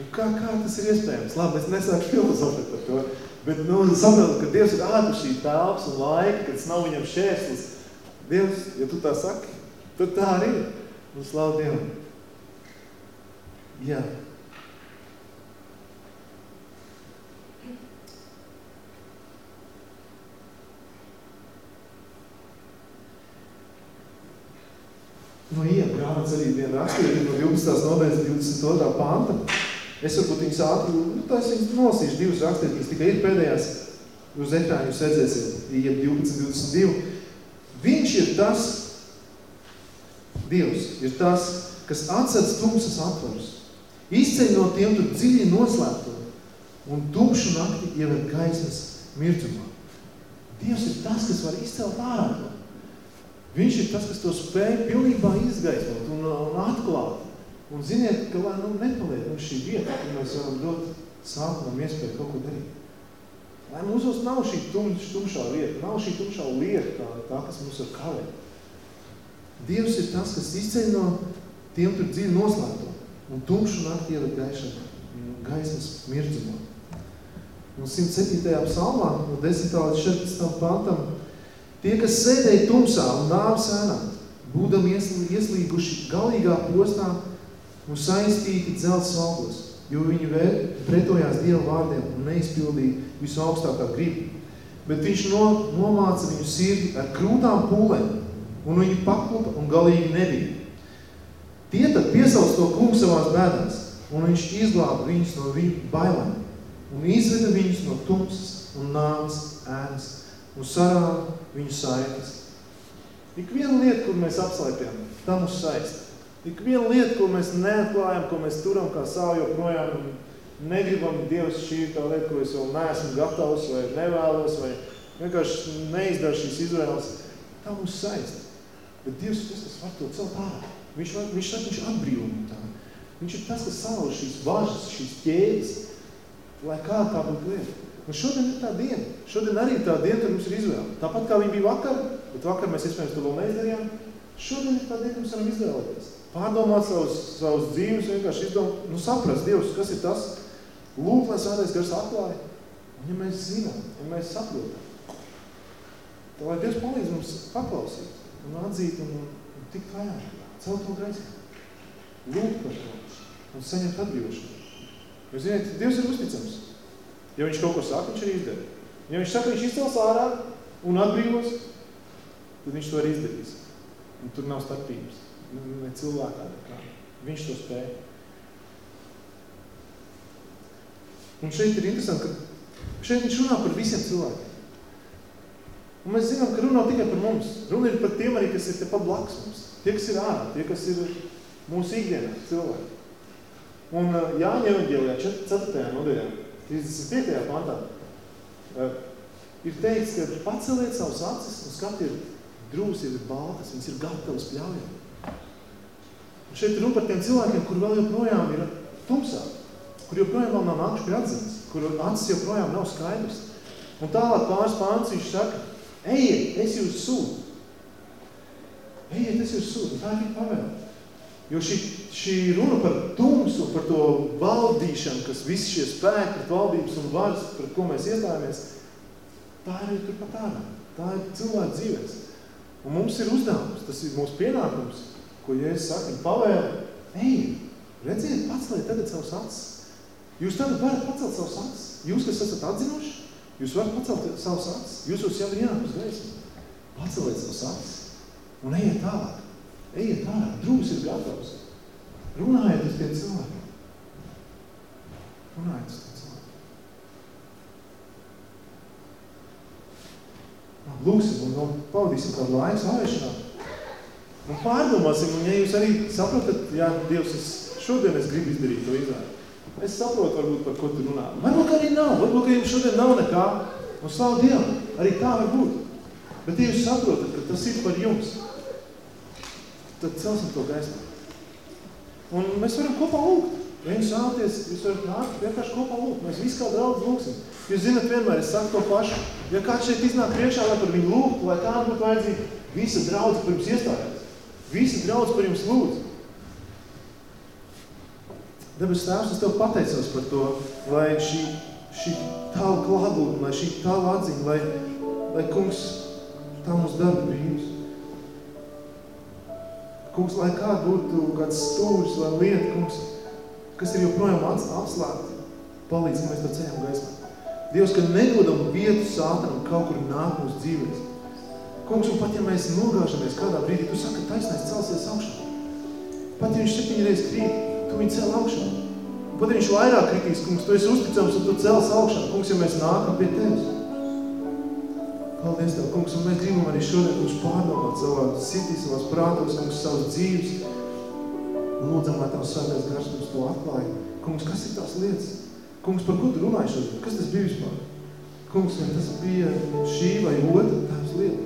Un kā, kā tas ir iespējams? Labi, es nesāku filozofēt par to, bet, nu, saprotu, ka Dievs ir ārpus šī telpas un laika, kad tas nav viņam šēslis. Dievs, ja tu tā saki, tad tā arī ir. Un slavu Dievam. Jā. No Ieva grāmatas arī viena rakstīja no 12. nodaļas 22. panta. Es varbūt viņas ātri, nu, tā es viņas nolasīšu divas rakstītas, tikai ir pēdējās uz ekrāņu jūs redzēsiet, Ieva 12, 22. Viņš ir tas, Dievs, ir tas, kas atsedz tumsas atvarus, izceļ no tiem tur dziļi noslēpto un tumšu nakti ieved gaismas mirdzumā. Dievs ir tas, kas var izcelt ārā. Viņš ir tas, kas to spēj pilnībā izgaismot un, un atklāt. Un ziniet, ka lai nu nepaliek mums šī vieta, kur mēs varam dot sākumam iespēju kaut ko darīt. Lai mūsos nav šī tumš, tumšā vieta, nav šī tumšā lieta, tā, tā kas mums ir kavē. Dievs ir tas, kas izceļ no tiem tur dzīvi noslēgto un tumšu nakti ieliek gaišana, gaismas mirdzumā. Un 107. psalmā, no 10. līdz 14. pantam, tie, kas sēdēja tumsā un nāves ēnā, būdam ieslīguši galīgā postā un saistīti dzelts augos, jo viņi pretojās Dieva vārdiem un neizpildīja visu augstākā gribu. Bet viņš no, nomāca viņu sirdi ar krūtām pūlēm, un viņi paklupa un galīgi nebija. Tie tad piesauc to kungu savās bēdās, un viņš izglāba viņus no viņu bailēm. un izveda viņus no tumsas un nāves ēnas un sarāva viņu saites. Ik viena lieta, kur mēs apslaipjam, tā mūs saista. Ik viena lieta, ko mēs neatklājam, ko mēs turam kā savu joprojām un negribam, Dievs, šī ir tā lieta, ko es vēl neesmu gatavs vai nevēlos vai vienkārši neizdara šīs izvēles, tā mūs saista. Bet Dievs ir tas, kas var to celt ārā. Viņš, var, viņš saka, viņš atbrīvo no tā. Viņš ir tas, kas salauž šīs važas, šīs ķēdes, lai kā tā būtu lieta. Un šodien ir tā diena. Šodien arī ir tā diena, kad mums ir izvēle. Tāpat kā viņi bija vakar, bet vakar mēs iespējams to vēl neizdarījām, šodien ir tā diena, kad mums varam izvēlēties. Pārdomāt savus, savus dzīves, vienkārši izdomāt, nu saprast Dievs, kas ir tas, lūk, lai svētais gars atklāja. Un ja mēs zinām, ja mēs saprotam, tad lai Dievs palīdz mums paklausīt un atzīt un, un, un tikt vajā, celt to gaismu. Lūk par to un saņemt atbrīvošanu. Jūs ziniet, Dievs ir uzticams. Ja viņš kaut ko saka, viņš arī izdara. Ja viņš saka, viņš izcels ārā un atbrīvos, tad viņš to arī izdarīs. Un tur nav starpības. Ne cilvēkā nekā. Viņš to spēja. Un šeit ir interesanti, ka šeit viņš runā par visiem cilvēkiem. Un mēs zinām, ka runā tikai par mums. Runa ir par tiem arī, kas ir tepat blakus mums. Tie, kas ir ārā, tie, kas ir mūsu ikdienā cilvēki. Un uh, Jāņa evaņģēlijā 4. nodaļā, 35. pantā, uh, ir teikts, ka paceliet savus acis un skatiet, drūs ir baltas, viņas ir gatavas pļaujam. Un šeit runa par tiem cilvēkiem, kur vēl joprojām ir tumsā, kur joprojām vēl nav nākuši pie atziņas, kur acis joprojām nav skaidrs. Un tālāk pāris pāns viņš saka, ejiet, es jūs sūtu. Ejiet, es jūs sūtu. Tā ir pavēle. Jo šī, šī runa par tumsu, par to valdīšanu, kas visi šie spēki pret valdības un varas, pret ko mēs iestājāmies, tā ir turpat ārā. Tā ir cilvēka dzīvēs. Un mums ir uzdevums, tas ir mūsu pienākums, ko Jēzus saka, pavēle, ej, redziet, paceliet tagad savus acis. Jūs tagad varat pacelt savus acis. Jūs, kas esat atzinuši, jūs varat pacelt savus acis. Jūs jūs jau ir jānāk uz gaismu. Paceliet savus acis un ejiet tālāk. Ejiet ārā, drūs ir gatavs. Runājiet uz tiem cilvēkiem. Runājiet uz tiem cilvēkiem. Lūksim un, un pavadīsim kādu laiku slavēšanā. Un pārdomāsim, un ja jūs arī saprotat, jā, Dievs, es, šodien es gribu izdarīt to izvēli. Es saprotu, varbūt, par ko tu runā. Varbūt arī nav, varbūt, ka jums šodien nav nekā. Un slavu Dievu, arī tā var būt. Bet ja jūs saprotat, ka tas ir par jums, tad celsim to gaismu. Un mēs varam kopā lūgt. Ja jūs vēlaties, jūs varat nākt vienkārši kopā lūgt. Mēs visi kā draudz lūgsim. Jūs zinat vienmēr, es saku to pašu. Ja kāds šeit iznāk priekšā, lai par viņu lūgtu, lai tā būtu vajadzīga, visa draudz par jums iestājās. Visa draudz par jums lūdz. Debes tēvs, es tev pateicos par to, lai šī, šī tava klātbūtne, lai šī tava atziņa, lai, lai kungs, tā mūsu darba brīvs. Kungs, lai kā būtu kāds stūris vai lieta, kungs, kas ir joprojām apslēgta, palīdz, ka mēs to ceļam gaismā. Dievs, ka nedodam vietu sātanam kaut kur nāk mūsu dzīvēs. Kungs, un pat ja mēs nogāžamies kādā brīdī, tu saki, ka taisnais celsies augšā. Pat ja viņš septiņreiz krīt, tu viņu cel augšā. Pat ja viņš vairāk kritīs, kungs, tu esi uzticams un tu cels augšā. Kungs, ja mēs nākam pie tevis. Paldies Tev, kungs, un mēs gribam arī šodien, kungs, pārdomāt savā sitī, savās prātos, kungs, savas dzīves. Un lūdzam, lai Tavs svētais gars mums to atklāja. Kungs, kas ir tās lietas? Kungs, par ko tu runāji šodien? Kas tas bija vispār? Kungs, vai tas bija šī vai otra tās lieta?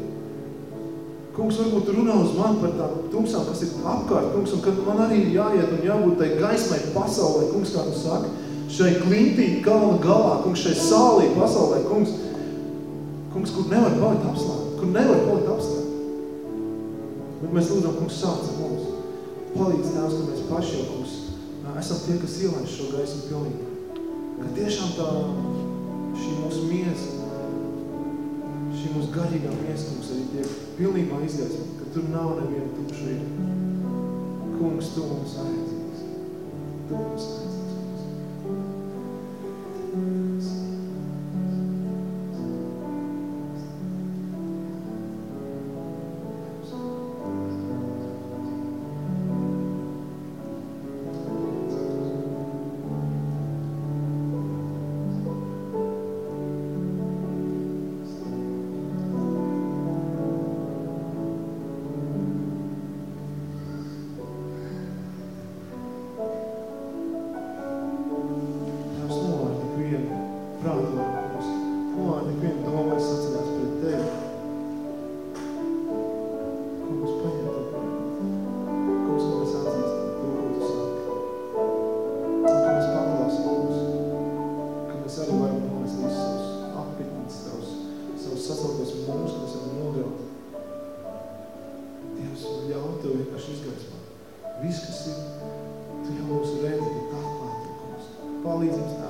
Kungs, varbūt runā uz mani par tām tumsām, kas ir apkārt, kungs, un kad man arī ir jāiet un jābūt tai gaismai pasaulē, kungs, kā tu saki, šai klintī kalna galā, kungs, šai sālī pasaulē, kungs, kungs, kur nevar palikt apslēgt, kur nevar palikt apslēgt. Bet mēs lūdzam, kungs, sāc ar mums. Palīdz tās, ka mēs paši jau, kungs, esam tie, kas ielaiž šo gaismu pilnībā. Ka tiešām tā, šī mūsu miesa, šī mūsu garīgā miesa, kungs, arī tiek pilnībā izgaismot, ka tur nav neviena vieta. Kungs, tu mums vajadzīgs. Tu mums vajadzīgs. Viss, kas ir, tu jau mūs redzi, ka tā pārtraukumos. Palīdz mums tā.